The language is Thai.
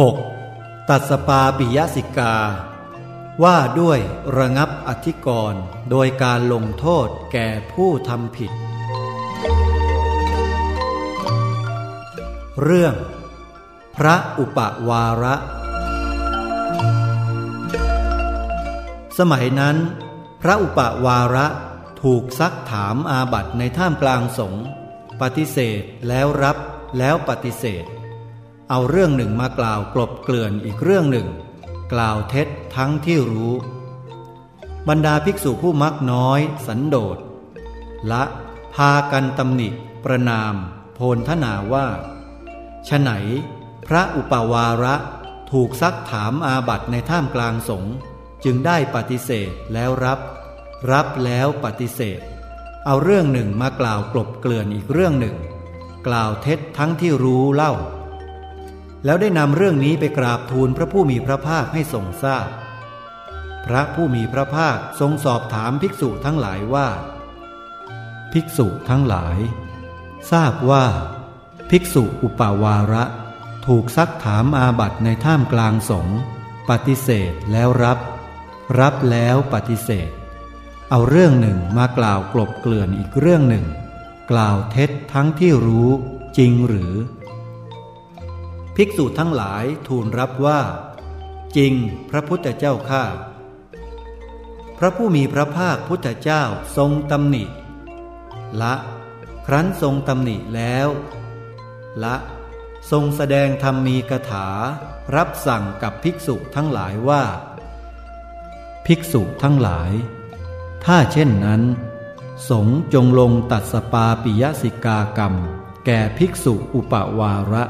6. ตัดสปาปิยสิกา ว่าด้วยระงับอธิกรณ์โดยการลงโทษแก่ผู้ทำผิด เรื่อง พระอุปวาระ สมัยนั้น พระอุปวาระถูกซักถามอาบัตในท่ามกลางสงฆ์ปฏิเสธแล้วรับแล้วปฏิเสธ เอาเรื่องหนึ่งมากล่าวกลบเกลื่อนอีกเรื่องหนึ่ง กล่าวเท็จทั้งที่รู้ บรรดาภิกษุผู้มักน้อย สันโดษละพากันตำหนิ ประนาม โพลทนาว่าฉไหน พระอุปวาระถูกซักถามอาบัตในท่ามกลางสงฆ์จึงได้ปฏิเสธแล้วรับ รับแล้วปฏิเสธ เอาเรื่องหนึ่งมากล่าวกลบเกลื่อนอีกเรื่องหนึ่ง กล่าวเท็จทั้งที่รู้เล่า แล้วได้นำเรื่องนี้ไปกราบทูลพระผู้มีพระภาคให้ทรงทราบพพระผู้มีพระภาคทรงสอบถามภิกษุทั้งหลายว่า ภิกษุทั้งหลาย ทราบว่า ภิกษุอุปาวาระ ถูกซักถามอาบัตในท่ามกลางสงปฏิเสธแล้วรับ รับแล้วปฏิเสธ เอาเรื่องหนึ่งมากล่าวกลบเกลื่อนอีกเรื่องหนึ่ง กล่าวเท็จทั้งที่รู้จริงหรือ ภิกษุทั้งหลายทูลรับว่า จริงพระพุทธเจ้าข้าพระผู้มีพระภาคพุทธเจ้าทรงตำหนิ ละ ครั้นทรงตำหนิแล้ว ละ ทรงแสดงธรรมมีกถา รับสั่งกับภิกษุทั้งหลายว่า ภิกษุทั้งหลาย ถ้าเช่นนั้น สงจงลงตัดสปาปิยสิกากรรม แก่ภิกษุอุปวาระ